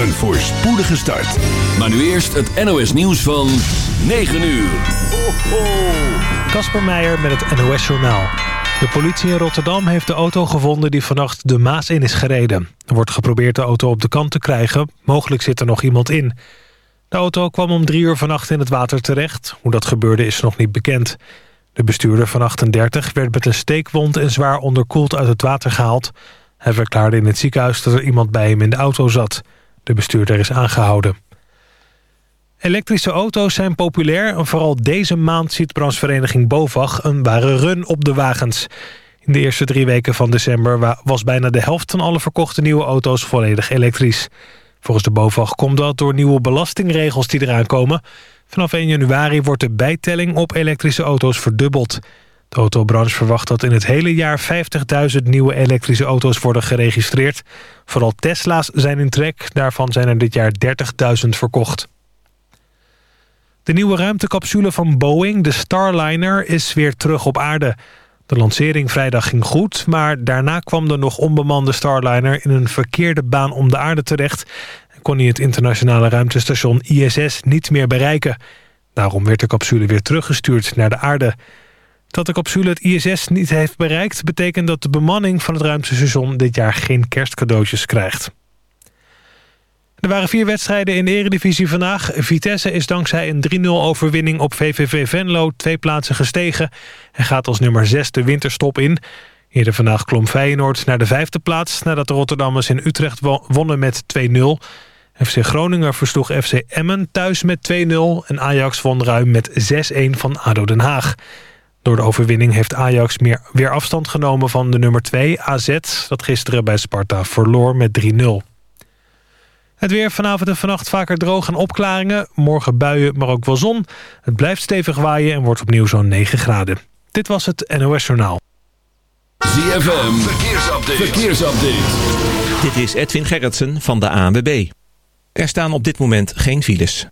Een voorspoedige start. Maar nu eerst het NOS nieuws van 9 uur. Kasper Meijer met het NOS Journaal. De politie in Rotterdam heeft de auto gevonden die vannacht de Maas in is gereden. Er wordt geprobeerd de auto op de kant te krijgen. Mogelijk zit er nog iemand in. De auto kwam om drie uur vannacht in het water terecht. Hoe dat gebeurde is nog niet bekend. De bestuurder van 38 werd met een steekwond en zwaar onderkoeld uit het water gehaald. Hij verklaarde in het ziekenhuis dat er iemand bij hem in de auto zat. De bestuurder is aangehouden. Elektrische auto's zijn populair en vooral deze maand ziet branchevereniging BOVAG een ware run op de wagens. In de eerste drie weken van december was bijna de helft van alle verkochte nieuwe auto's volledig elektrisch. Volgens de BOVAG komt dat door nieuwe belastingregels die eraan komen. Vanaf 1 januari wordt de bijtelling op elektrische auto's verdubbeld. De autobranche verwacht dat in het hele jaar 50.000 nieuwe elektrische auto's worden geregistreerd. Vooral Tesla's zijn in trek, daarvan zijn er dit jaar 30.000 verkocht. De nieuwe ruimtecapsule van Boeing, de Starliner, is weer terug op aarde. De lancering vrijdag ging goed, maar daarna kwam de nog onbemande Starliner... in een verkeerde baan om de aarde terecht... en kon hij het internationale ruimtestation ISS niet meer bereiken. Daarom werd de capsule weer teruggestuurd naar de aarde. Dat de capsule het ISS niet heeft bereikt... betekent dat de bemanning van het ruimtestation dit jaar geen kerstcadeautjes krijgt. Er waren vier wedstrijden in de eredivisie vandaag. Vitesse is dankzij een 3-0 overwinning op VVV Venlo twee plaatsen gestegen... en gaat als nummer 6 de winterstop in. Eerder vandaag klom Feyenoord naar de vijfde plaats... nadat de Rotterdammers in Utrecht wonnen met 2-0. FC Groningen versloeg FC Emmen thuis met 2-0... en Ajax won ruim met 6-1 van ADO Den Haag. Door de overwinning heeft Ajax meer, weer afstand genomen van de nummer 2 AZ... dat gisteren bij Sparta verloor met 3-0. Het weer vanavond en vannacht vaker droog en opklaringen. Morgen buien, maar ook wel zon. Het blijft stevig waaien en wordt opnieuw zo'n 9 graden. Dit was het NOS Journaal. ZFM, verkeersupdate. verkeersupdate. Dit is Edwin Gerritsen van de ANWB. Er staan op dit moment geen files.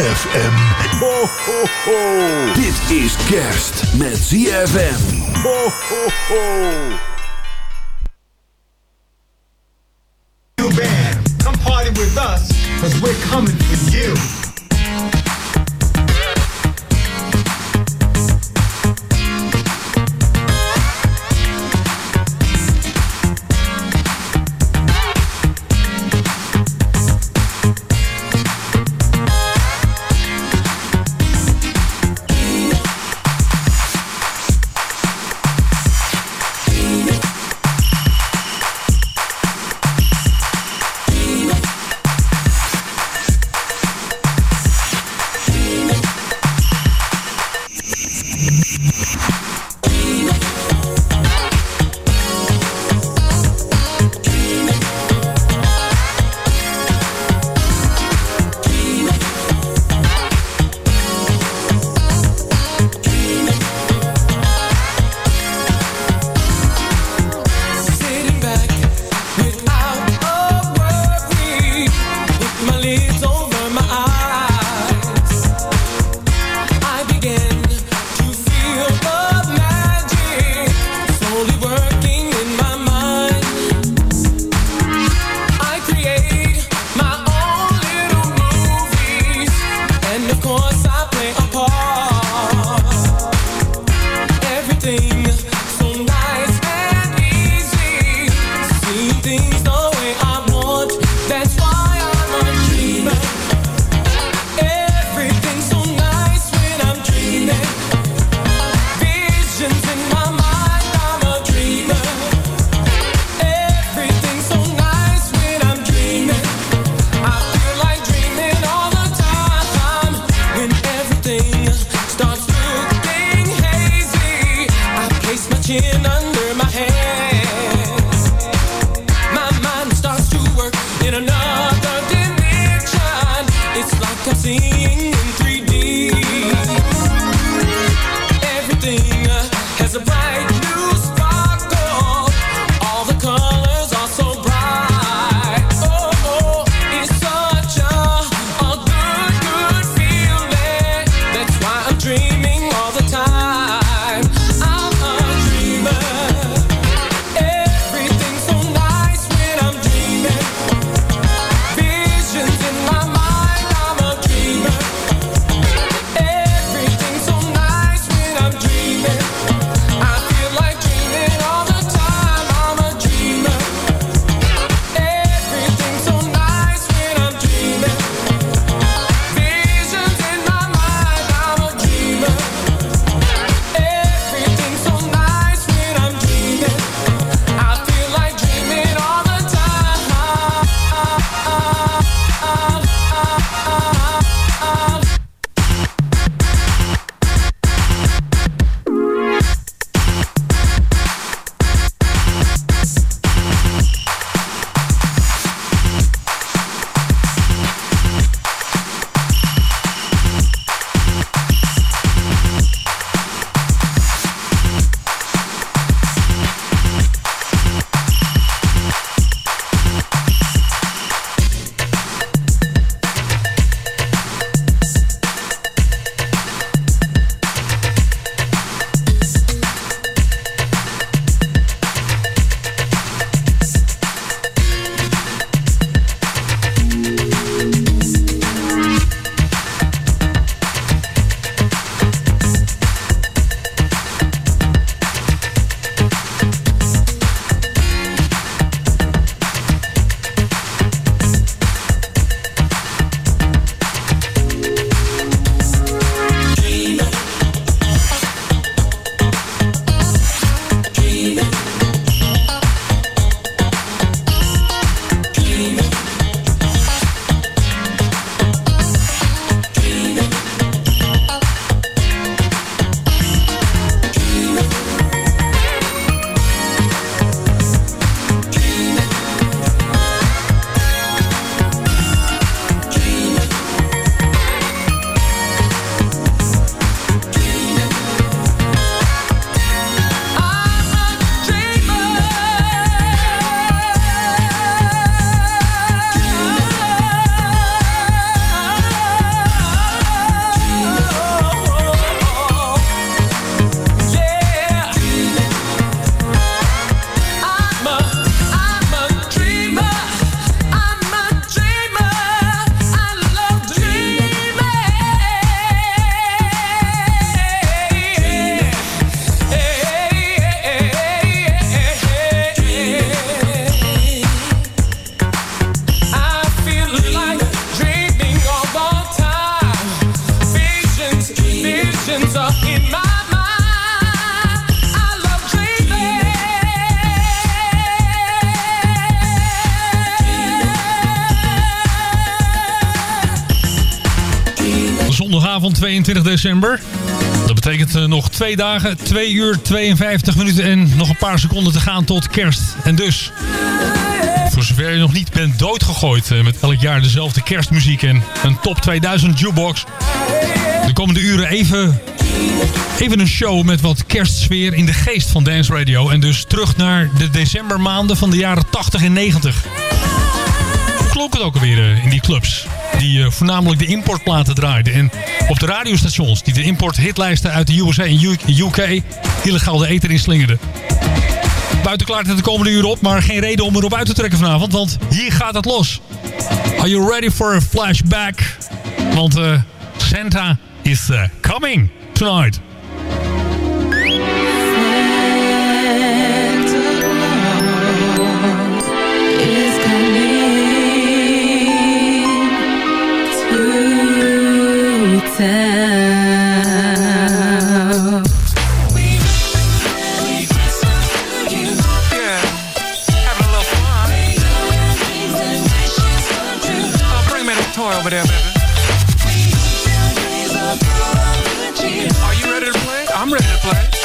ZFM. Ho, ho, ho. Dit is kerst met ZFM. Ho, ho, ho. New band, come party with us, cause we're coming for you. 22 december. Dat betekent uh, nog twee dagen, 2 uur 52 minuten en nog een paar seconden te gaan tot kerst. En dus, voor zover je nog niet bent doodgegooid uh, met elk jaar dezelfde kerstmuziek en een top 2000 jukebox. De komende uren even, even een show met wat kerstsfeer in de geest van Dance Radio. En dus terug naar de decembermaanden van de jaren 80 en 90 klonk het ook alweer uh, in die clubs. Die uh, voornamelijk de importplaten draaiden. En op de radiostations die de import-hitlijsten uit de USA en UK illegaal de eter inslingerden. Buiten klaart het de komende uren op, maar geen reden om erop uit te trekken vanavond. Want hier gaat het los. Are you ready for a flashback? Want uh, Santa is coming tonight. Over there, baby. Are you ready to play? I'm ready to play.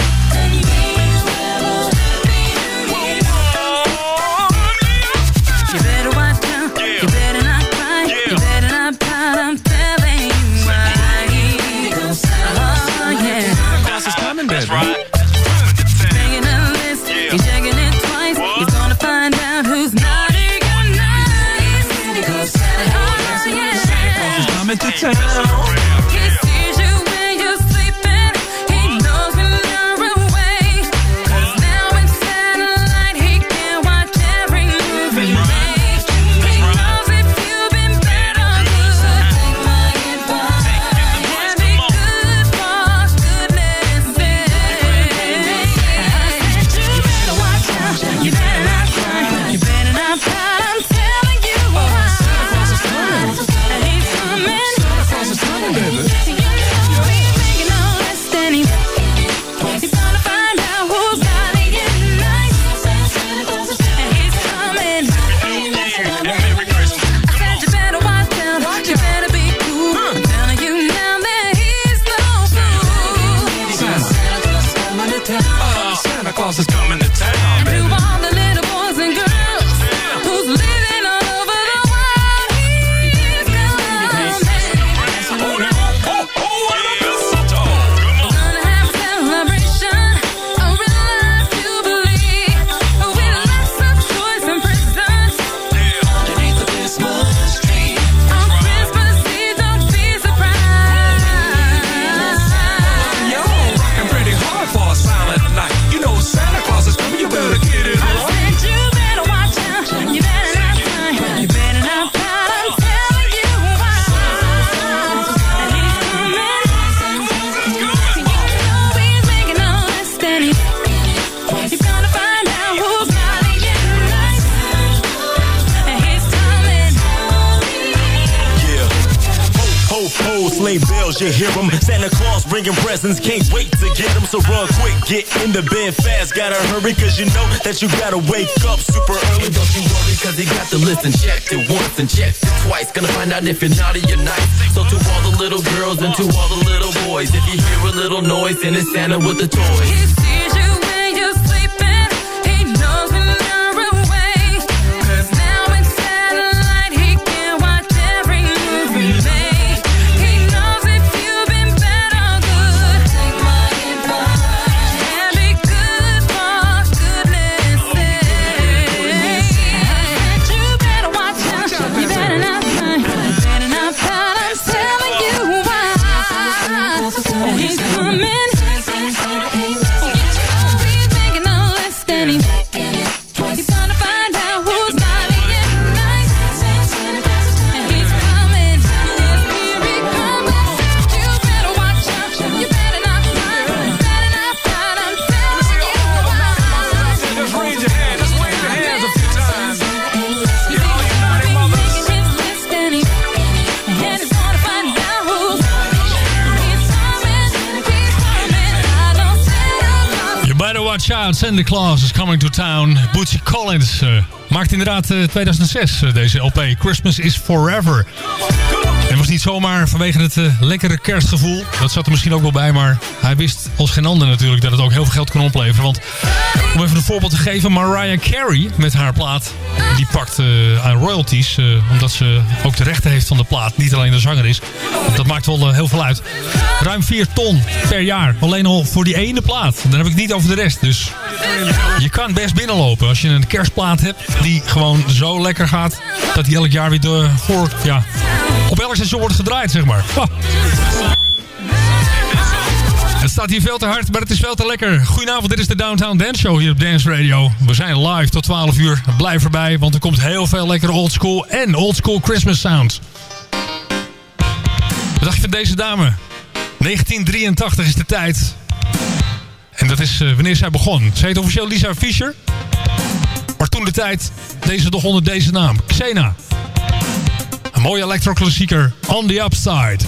You hear 'em. Santa Claus bringing presents, can't wait to get 'em. So run quick, get in the bed fast. Gotta hurry, cause you know that you gotta wake up super early. Don't you worry, cause he got the list and checked it once and checked it twice. Gonna find out if you're naughty or nice. So to all the little girls and to all the little boys, if you hear a little noise, then it's Santa with the toys. Santa Claus is coming to town. Bootsy Collins uh, maakt inderdaad uh, 2006 uh, deze LP Christmas is Forever. Niet zomaar vanwege het eh, lekkere kerstgevoel. Dat zat er misschien ook wel bij, maar hij wist als geen ander natuurlijk dat het ook heel veel geld kon opleveren. Want om even een voorbeeld te geven, Mariah Carey met haar plaat, die pakt eh, aan royalties, eh, omdat ze ook de rechten heeft van de plaat, niet alleen de zanger is. Dat maakt wel heel veel uit. Ruim 4 ton per jaar, alleen al voor die ene plaat. Dan heb ik het niet over de rest, dus je kan best binnenlopen als je een kerstplaat hebt die gewoon zo lekker gaat dat die elk jaar weer door, voor, ja, op elk station wordt gedraaid, zeg maar. Het staat hier veel te hard, maar het is veel te lekker. Goedenavond, dit is de Downtown Dance Show hier op Dance Radio. We zijn live tot 12 uur. Blijf erbij, want er komt heel veel lekkere oldschool en oldschool Christmas sound. Wat dacht je van deze dame? 1983 is de tijd. En dat is eh, wanneer zij begon. Ze heet officieel Lisa Fischer. Maar toen de tijd deze toch onder deze naam. Xena. Mooie electroklassieker. On the Upside.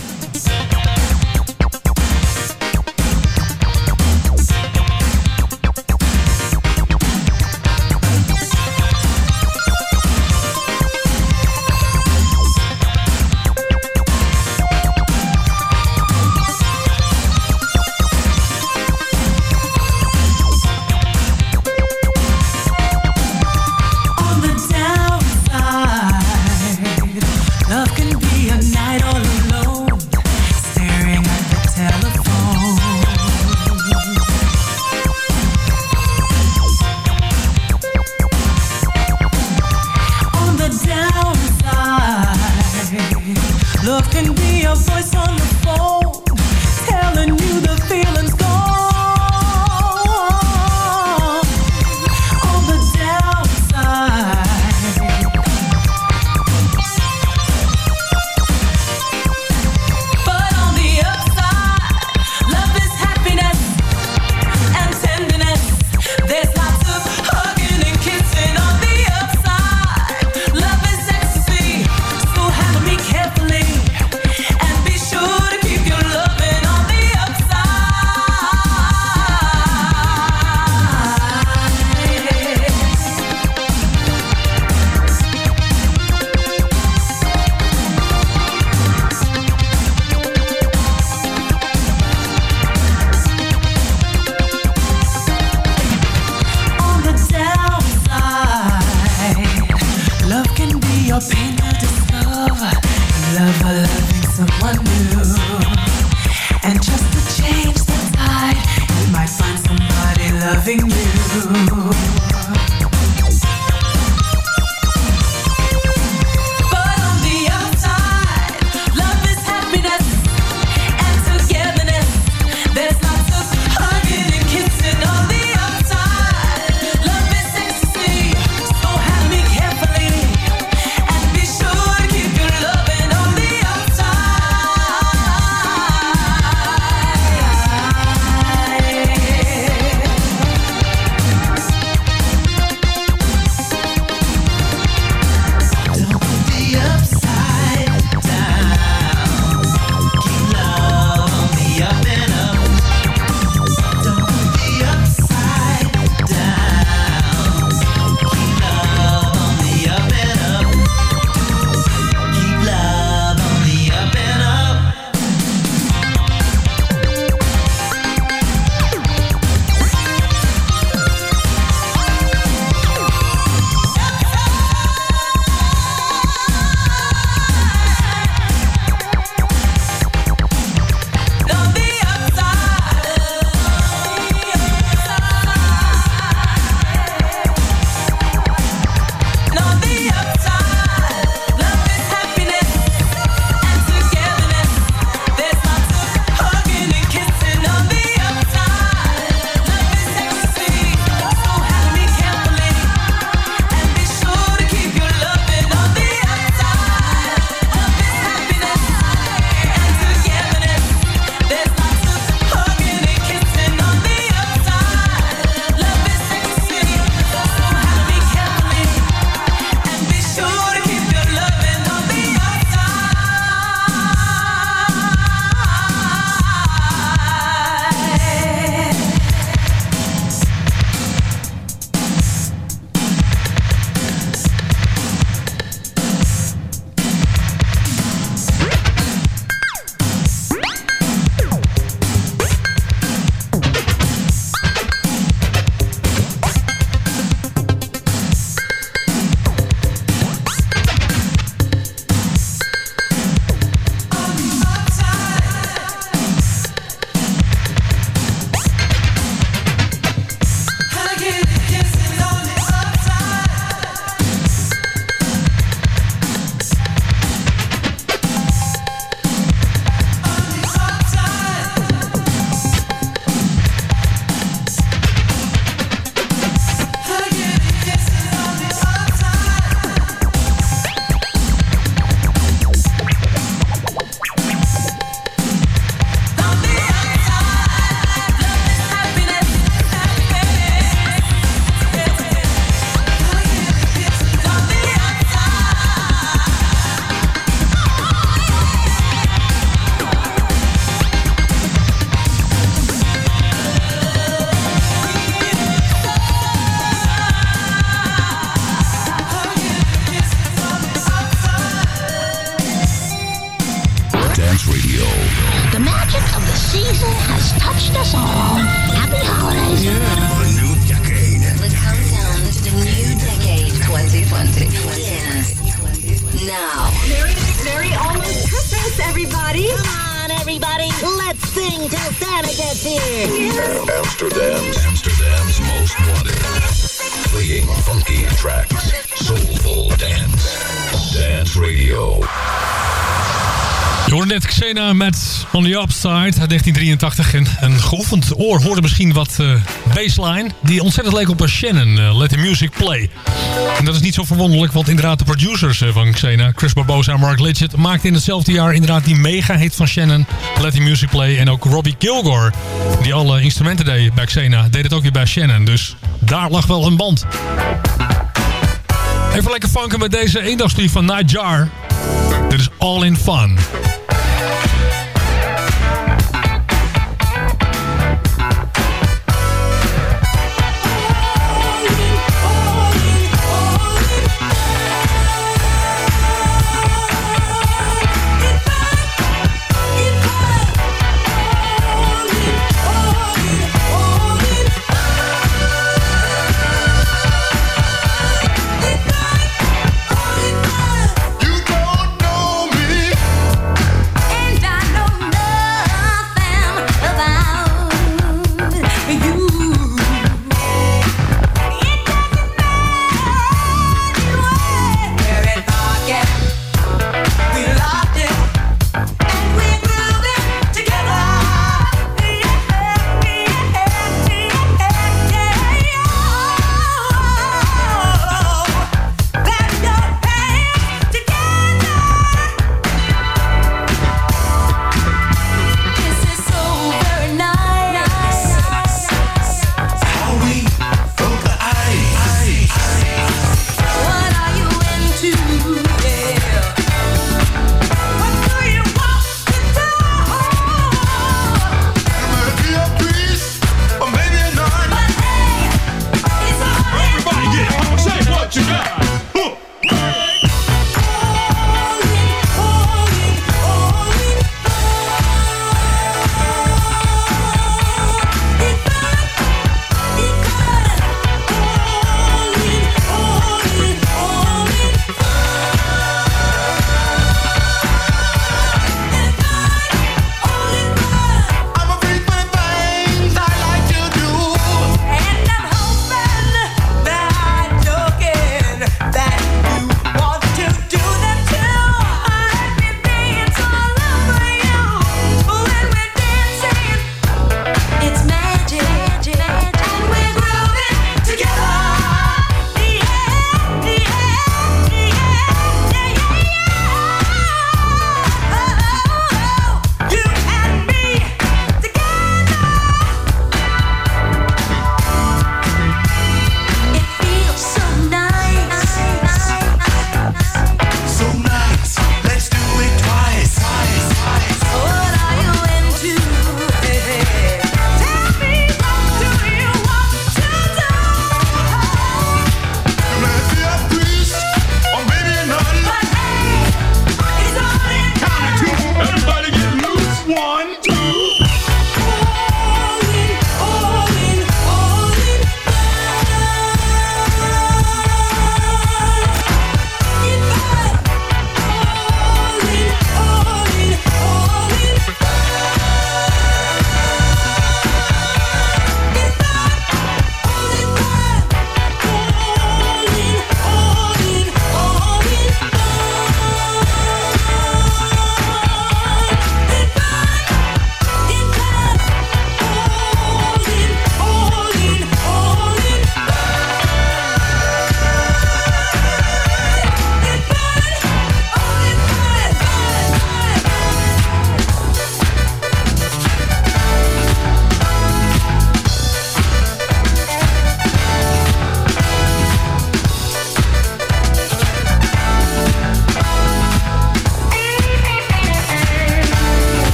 Uit 1983. En een geoefend oor hoorde misschien wat eh, baseline. Die ontzettend leek op een Shannon, eh, Let The Music Play. En dat is niet zo verwonderlijk, want inderdaad de producers eh, van Xena... Chris Barbosa en Mark Litchett maakten in hetzelfde jaar inderdaad die mega-hit van Shannon... Let The Music Play. En ook Robbie Kilgore, die alle instrumenten deed bij Xena... deed het ook weer bij Shannon. Dus daar lag wel een band. Even lekker funken met deze eendagslief van Nightjar. Dit is All In Fun.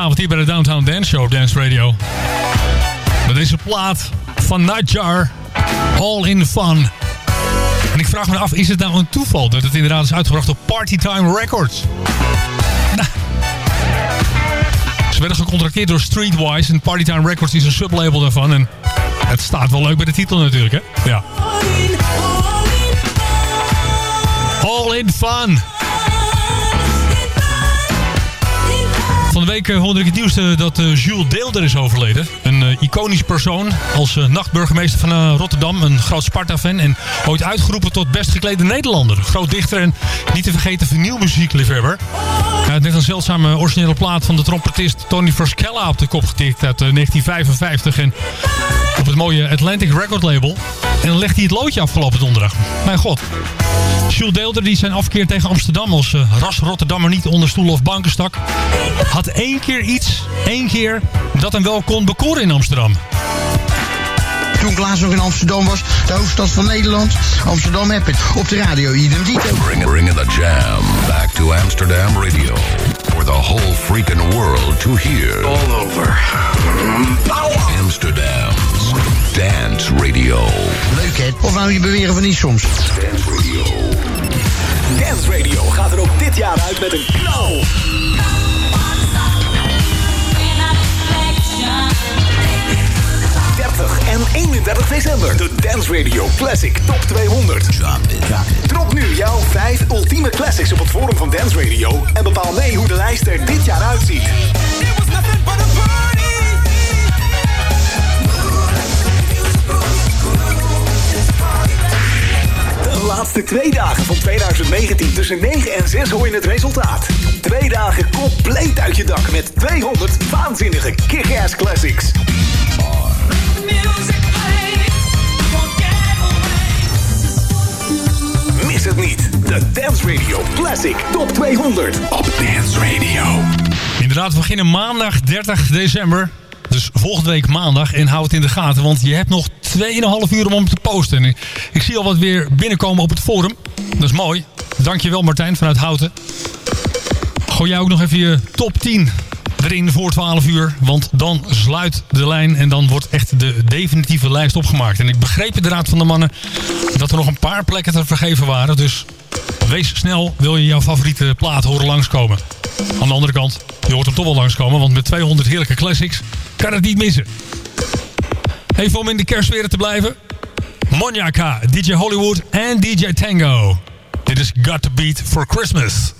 Zondagavond hier bij de Downtown Dance Show Dance Radio. Met deze plaat van Nightjar, All in Fun. En ik vraag me af, is het nou een toeval dat het inderdaad is uitgebracht op Partytime Records? Nou. Ze werden gecontracteerd door Streetwise en Partytime Records is een sublabel daarvan. En het staat wel leuk bij de titel natuurlijk, hè? Ja. All in Fun. Week eh, hoorde ik het nieuws eh, dat eh, Jules Deelder is overleden. Een iconisch persoon als nachtburgemeester van Rotterdam. Een groot Sparta-fan en ooit uitgeroepen tot best geklede Nederlander. Groot dichter en niet te vergeten vinylmuziekliefhebber. Hij net een zeldzame originele plaat van de trompetist Tony Frascella op de kop getikt uit eh, 1955. En op het mooie Atlantic Record label. En dan legt hij het loodje afgelopen donderdag. Mijn god. Jules Deelder die zijn afkeer tegen Amsterdam als eh, ras Rotterdammer niet onder stoelen of banken stak. Had één keer iets, één keer, dat hem wel kon bekoren in Amsterdam. Toen ik laatst nog in Amsterdam was, de hoofdstad van Nederland. Amsterdam heb het. Op de radio, idem dito. Bring, bringing the jam back to Amsterdam Radio for the whole freaking world to hear. All over. Amsterdam's Dance Radio. Leuk hè? Of nou je beweren van niet soms. Radio. Gaat er ook dit jaar uit met een knal. 30 en 31 december. De Dance Radio Classic Top 200. Drop nu jouw 5 ultieme classics op het forum van Dance Radio en bepaal mee hoe de lijst er dit jaar uitziet. Laatste twee dagen van 2019 tussen 9 en 6 hoor je het resultaat. Twee dagen compleet uit je dak met 200 waanzinnige kick-ass classics. Mis het niet. De Dance Radio Classic Top 200 op Dance Radio. Inderdaad, we beginnen maandag 30 december. Dus volgende week maandag. En hou het in de gaten, want je hebt nog 2,5 uur om hem te posten. En ik, zie al wat weer binnenkomen op het forum. Dat is mooi. Dankjewel Martijn vanuit Houten. Gooi jij ook nog even je top 10 erin voor 12 uur. Want dan sluit de lijn en dan wordt echt de definitieve lijst opgemaakt. En ik begreep in de Raad van de Mannen dat er nog een paar plekken te vergeven waren. Dus wees snel, wil je jouw favoriete plaat horen langskomen. Aan de andere kant, je hoort hem toch wel langskomen. Want met 200 heerlijke classics kan het niet missen. Even om in de kerstsfeer te blijven. Monjaka, DJ Hollywood en DJ Tango. Dit is Got to Beat for Christmas.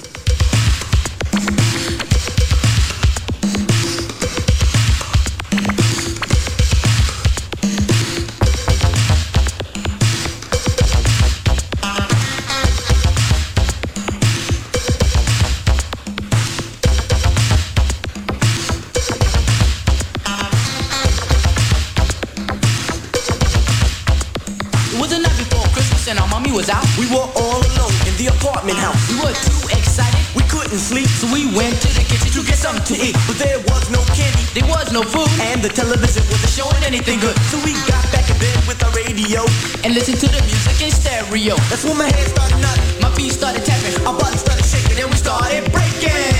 To eat. But there was no candy, there was no food, and the television wasn't showing anything good. So we got back in bed with our radio and listened to the music in stereo. That's when my head started nodding, my feet started tapping, our body started shaking, and we started breaking.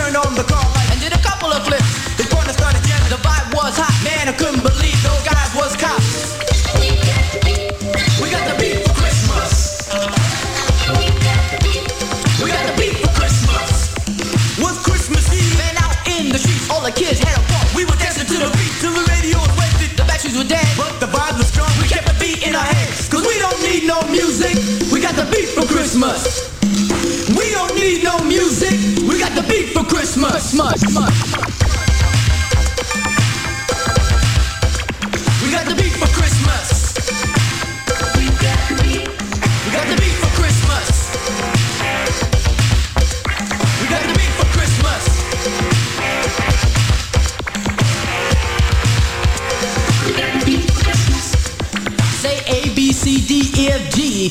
turned on the car light and did a couple of flips. The corner started jamming, the vibe was hot, man. I couldn't believe those guys was cops. We got the beat for Christmas. We got the beat for Christmas. Was Christmas Eve, man, out in the streets, all the kids had a ball. We were dancing to the beat till the radio was wasted. The batteries were dead, but the vibe was strong. We kept the beat in our heads, cause we don't need no music. We got the beat for Christmas. Christmas. We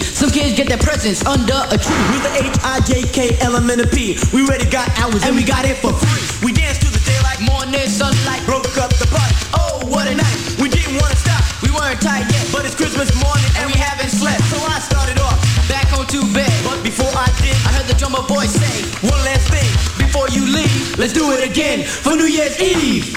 Some kids get their presents under a tree. With the H, I, J, K, L, M, N, P. We already got ours and we got it for free. We danced through the daylight, morning sunlight, broke up the party. Oh, what a night. We didn't want to stop. We weren't tired yet, but it's Christmas morning and we haven't slept. So I started off back on to bed. But before I did, I heard the drummer boy say, one last thing before you leave. Let's do it again for New Year's Eve.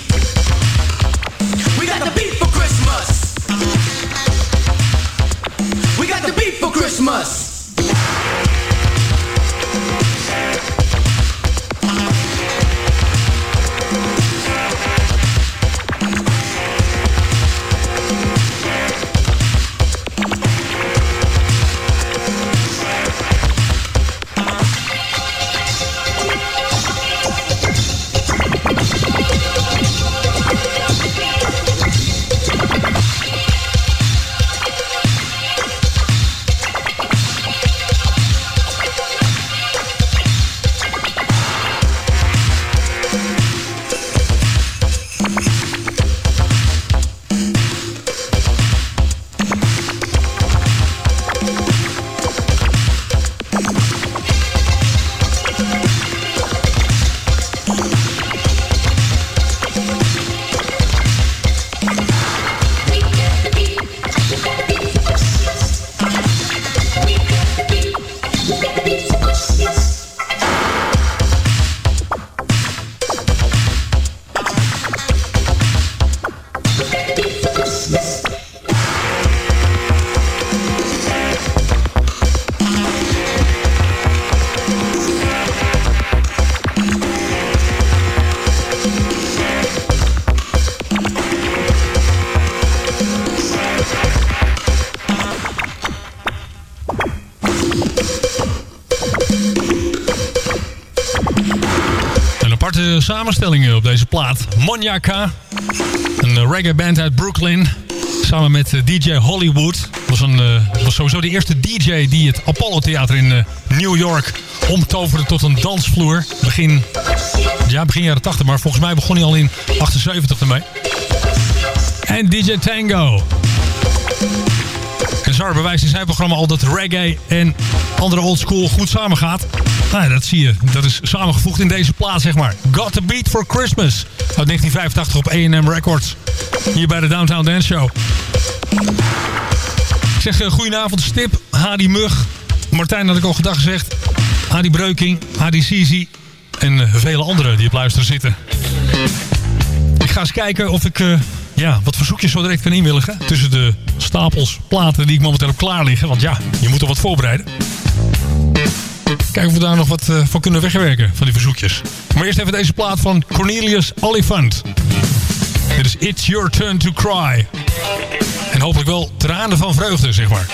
Samenstelling op deze plaat. Monjaka, een eh, reggae band uit Brooklyn. Samen met eh, DJ Hollywood. Was, een, eh, was sowieso de eerste DJ die het Apollo Theater in New York omtoverde tot een dansvloer. Begin, ja, begin jaren 80, maar volgens mij begon hij al in 78 ermee. En DJ Tango. En bewijst in zijn programma al dat reggae en andere oldschool goed samengaat. Nou, dat zie je. Dat is samengevoegd in deze plaat, zeg maar. Got the Beat for Christmas. Uit 1985 op A&M Records. Hier bij de Downtown Dance Show. Ik zeg uh, goedenavond Stip, Hadi Mug. Martijn had ik al gedag gezegd. Hadi Breuking, Hadi Sisi. En eh, vele anderen die op luisteren zitten. Ik ga eens kijken of ik eh, ja, wat verzoekjes zo direct kan inwilligen. Tussen de stapels platen die ik momenteel op klaar liggen. Want ja, je moet er wat voorbereiden. Kijken of we daar nog wat eh, van kunnen wegwerken, van die verzoekjes. Maar eerst even deze plaat van Cornelius Oliphant. Dit is It's Your Turn to Cry. En hopelijk wel tranen van vreugde, zeg maar.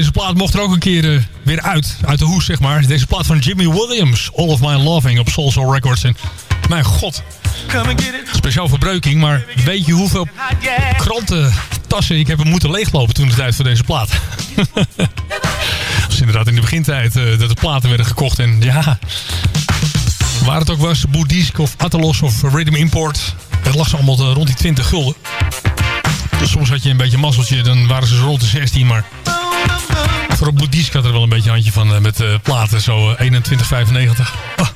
Deze plaat mocht er ook een keer eh, weer uit. Uit de hoes, zeg maar. Deze plaat van Jimmy Williams. All of My Loving op Soul Soul Records. En mijn god. Speciaal verbreuking. Maar weet je hoeveel krantentassen ik heb moeten leeglopen toen de tijd voor deze plaat? Dat was inderdaad in de begintijd eh, dat de platen werden gekocht. En ja, waar het ook was, Boeddhisk of Atalos of Rhythm Import. Het lag ze allemaal eh, rond die 20 gulden. Dus soms had je een beetje mazzeltje, dan waren ze rond de 16. Maar voor een Boeddhisk had er wel een beetje een handje van eh, met eh, platen, zo eh, 21,95. Ah.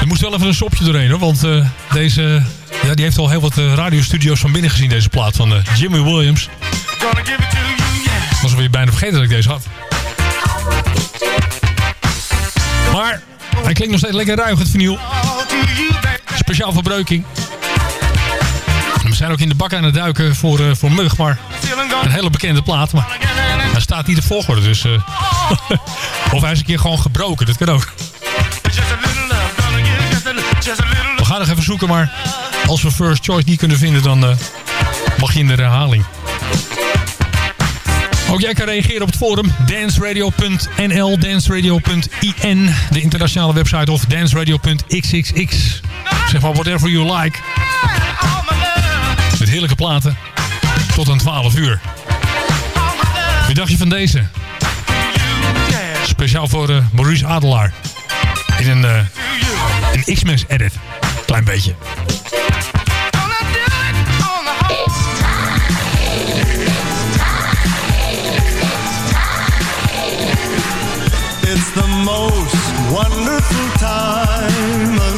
Er moest wel even een sopje doorheen hoor, want eh, deze, ja, die heeft al heel wat eh, radiostudio's van binnen gezien, deze plaat van eh, Jimmy Williams. Was alweer bijna vergeten dat ik deze had. Maar hij klinkt nog steeds lekker ruig, het vinyl. Speciaal verbreuking. Zijn ook in de bak aan het duiken voor, eh, voor Mug, maar een hele bekende plaat. Maar hij staat niet de volgorde, dus... eh, of hij is een keer gewoon gebroken, dat kan ook. We gaan nog even zoeken, maar als we First Choice niet kunnen vinden, dan eh, mag je in de herhaling. Ook jij kan reageren op het forum danceradio.nl, danceradio.in, de internationale website of danceradio.xxx. Zeg maar whatever you like. Heerlijke platen. Tot aan 12 uur. Wat dacht je van deze? Speciaal voor eh, Maurice Adelaar. In een, eh, een X-Mens edit. Klein beetje. It's the most wonderful time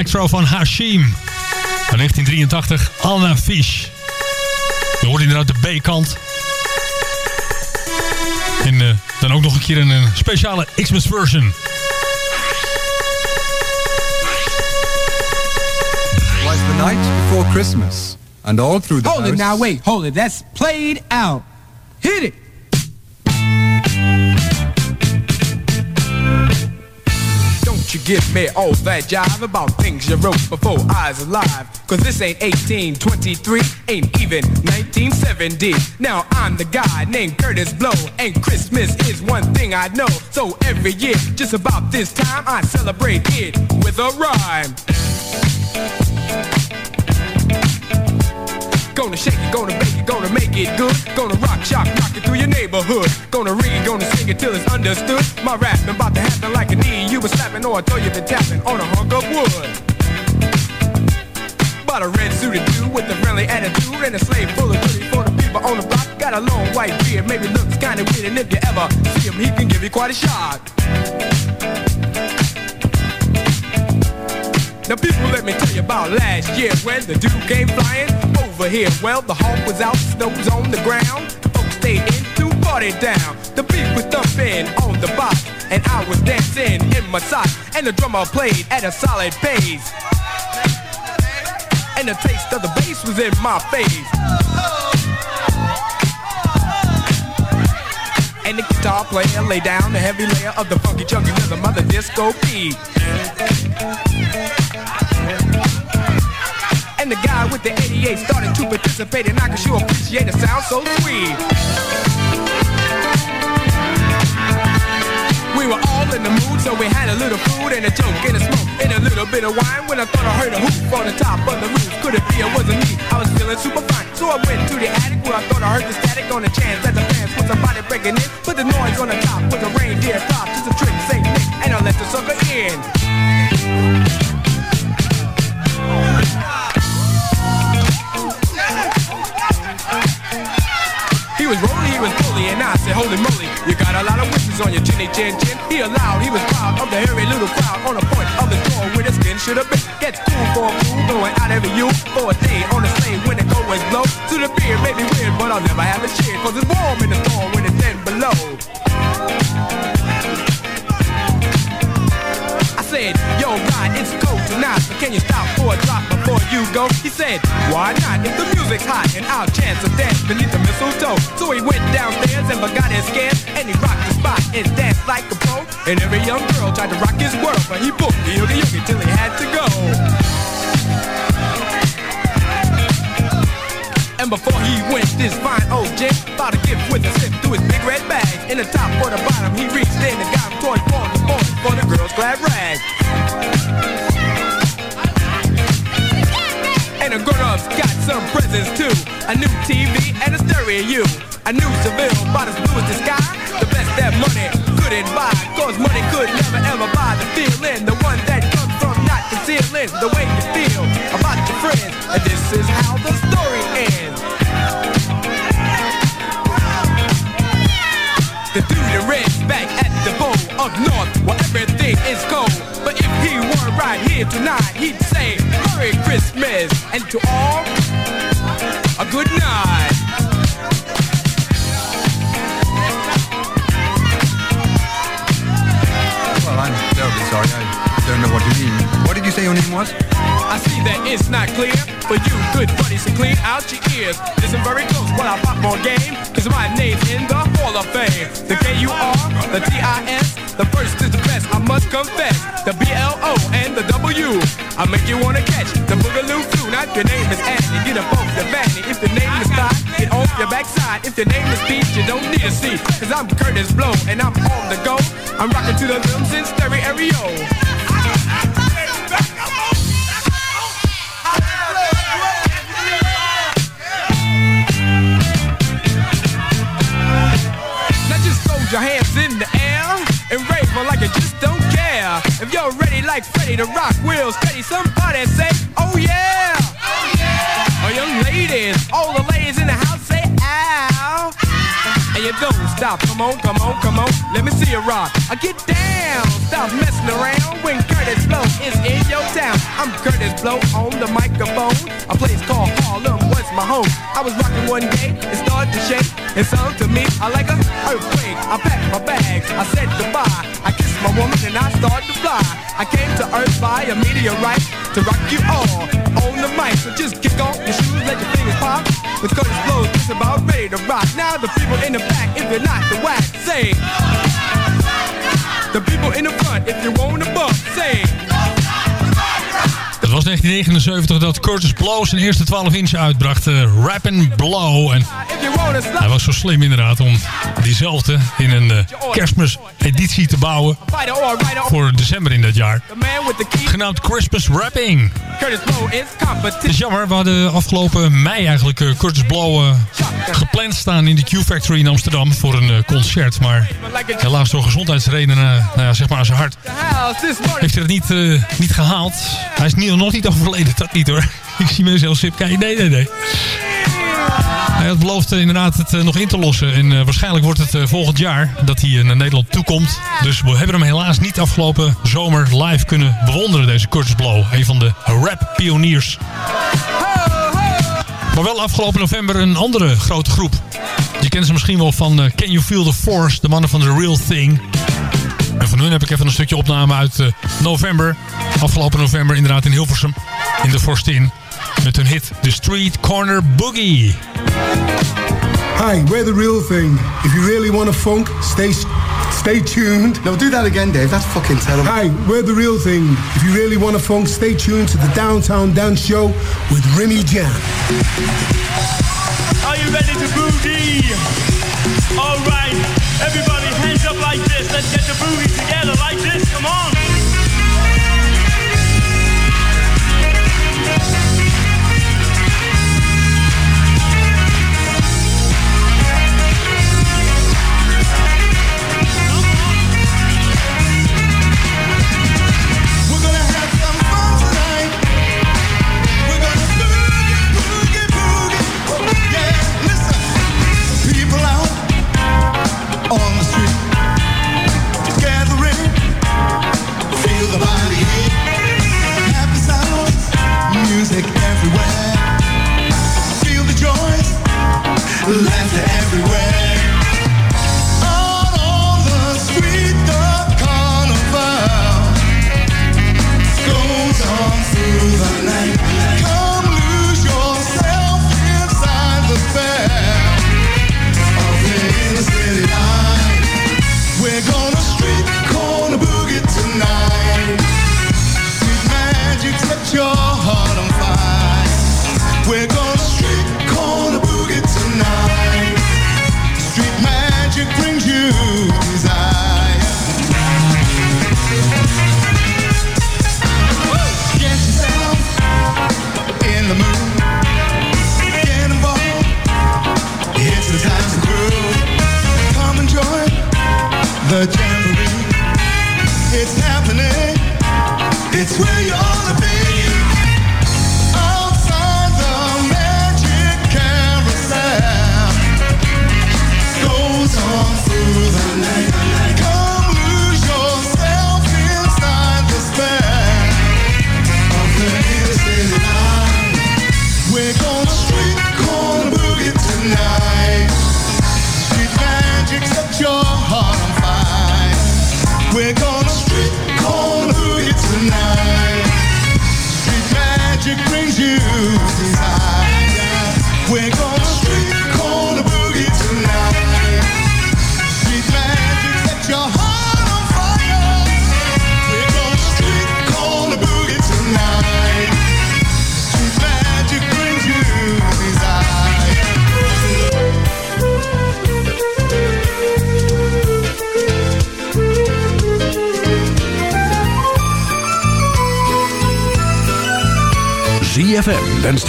electro van Hashim. Van 1983, Anna Fish. Je hoort inderdaad de B-kant. En eh, dan ook nog een keer een, een speciale Xmas version. was the night before Christmas, and all through the Hold house. it now, wait, hold it. That's played out. Hit it. You give me all that jive about things you wrote before I was alive. Cause this ain't 1823, ain't even 1970. Now I'm the guy named Curtis Blow, and Christmas is one thing I know. So every year, just about this time, I celebrate it with a rhyme. Gonna shake it, gonna bake it, gonna make it good. Gonna rock, shock, rock it through your neighborhood. Gonna read, gonna sing it till it's understood. My rapping about to happen like a knee. You was slapping or I thought you been tapping on a hunk of wood. Bought a red suited dude with a friendly attitude and a slave full of goodies for the people on the block. Got a long white beard, maybe looks kinda weird, and if you ever see him, he can give you quite a shock. Now people, let me tell you about last year when the dude came flying over here. Well, the hawk was out, snow was on the ground. Folks stayed in to party down. The beat was thumping on the box, and I was dancing in my socks. And the drummer played at a solid pace. And the taste of the bass was in my face. And the guitar player lay down the heavy layer of the funky chunky rhythm of the disco beat. And the guy with the 88 started to participate and I could sure appreciate the sound so sweet. We were all in the mood, so we had a little food and a joke and a smoke and a little bit of wine. When I thought I heard a hoop on the top of the roof, could it be it wasn't me? I was feeling super fine, so I went to the attic where I thought I heard the static on the chance that the fans was somebody breaking in. Put the noise on the top with a reindeer drop, just a trick, Saint Nick, and I let the sucker in. And I said, holy moly, you got a lot of wishes on your chinny chin chin. He allowed, he was proud of the hairy little crowd on the point of the door where the skin should have been. Gets cool for a fool, going out every you for a day on the sleigh when the cold winds blow. To the beer may be weird, but I'll never have a cheer, cause it's warm in the storm when it's then below. I said, yo, God, it's cold tonight, but can you stop for a drop before you go? He said, why not? If the music's hot and I'll chance a dance beneath the mistletoe. So he went downstairs and forgot his scans, and he rocked the spot and danced like a pro. And every young girl tried to rock his world, but he booked the oogie oogie till he had to go. And before he went, this fine old gent bought a gift with a zip to his big red bag. In the top or the bottom, he reached in and got him toy for the for the girl's glad rag. And the grown-ups got some presents too. A new TV and a stereo. A new Seville, about as blue as the sky. The best that money couldn't buy. Cause money could never ever buy the feeling. The one that comes from not concealing the way you feel about your friends. And this is how the story ends. The dude back at the bowl up north where everything is cold. Right here tonight, he'd say Merry Christmas and to all a good night. Well, I'm terribly sorry. I don't know what you mean. What did you say your name was? I see that it's not clear for you good buddies to clean out your ears. Listen very close while I pop more game, cause my name's in the Hall of Fame. The K-U-R, the T-I-S, must confess. The B-L-O and the W. I make you wanna catch the Boogaloo flu. Now if your name is Andy, get a both the vanity. If your name is Scott, get off your backside. If your name is Pete, you don't need a seat. Cause I'm Curtis Blow and I'm on the go. I'm rocking to the rhythms in stereo. Now just your hands in the air and rave like you just don't. If you're ready like Freddie to rock wheels steady, somebody say, oh yeah. Oh yeah. Oh young ladies, all the ladies in the house say, ow. And you don't stop, come on, come on, come on, let me see you rock. I get down. Stop messing around when Curtis Blow is in your town. I'm Curtis Blow on the microphone. A place called Harlem was my home. I was rocking one day, it started to shake. It sung to me, I like a earthquake. I packed my bags, I said goodbye. I my woman and I started to fly. I came to Earth by a meteorite to rock you all on the mic. So just kick off your shoes, let your fingers pop. With Curtis Blow, just about ready to rock. Now the people in the back, if you're not the whack, say. 1979 dat Curtis Blow zijn eerste 12 inch uitbracht. Rappin' Blow. En hij was zo slim inderdaad om diezelfde in een eh, kerstmis-editie te bouwen. Voor december in dat jaar. Genaamd Christmas Rapping. Curtis Blow is competition. Het is jammer, we hadden afgelopen mei eigenlijk eh, Curtis Blow gepland staan in de Q-Factory in Amsterdam voor een eh, concert. Maar helaas door gezondheidsredenen, eh, nou ja, zeg maar aan zijn hart, heeft hij het niet, eh, niet gehaald. Hij is niet, nog niet overleden, dat niet hoor. Ik zie mensen heel sip. Nee, nee, nee. Hij had beloofd inderdaad het nog in te lossen. En waarschijnlijk wordt het volgend jaar dat hij naar Nederland toekomt. Dus we hebben hem helaas niet afgelopen zomer live kunnen bewonderen. Deze Curtis Blow. Een van de rap-pioniers. Maar wel afgelopen november een andere grote groep. Je kent ze misschien wel van eh, Can You Feel the Force? De mannen van The Real Thing. En van hun heb ik even een stukje opname uit eh, november. Afgelopen november inderdaad in Hilversum. In de Forstin. Met hun hit The Street Corner Boogie. Hi, we're the real thing. If you really want a funk, stay stay tuned. No, do that again, Dave. That's fucking terrible. Hi, we're the real thing. If you really want a funk, stay tuned to the Downtown Dance Show with Remy Jam. Are you ready to boogie? All right, everybody hands up like this. Let's get the boogie together like this. Come on.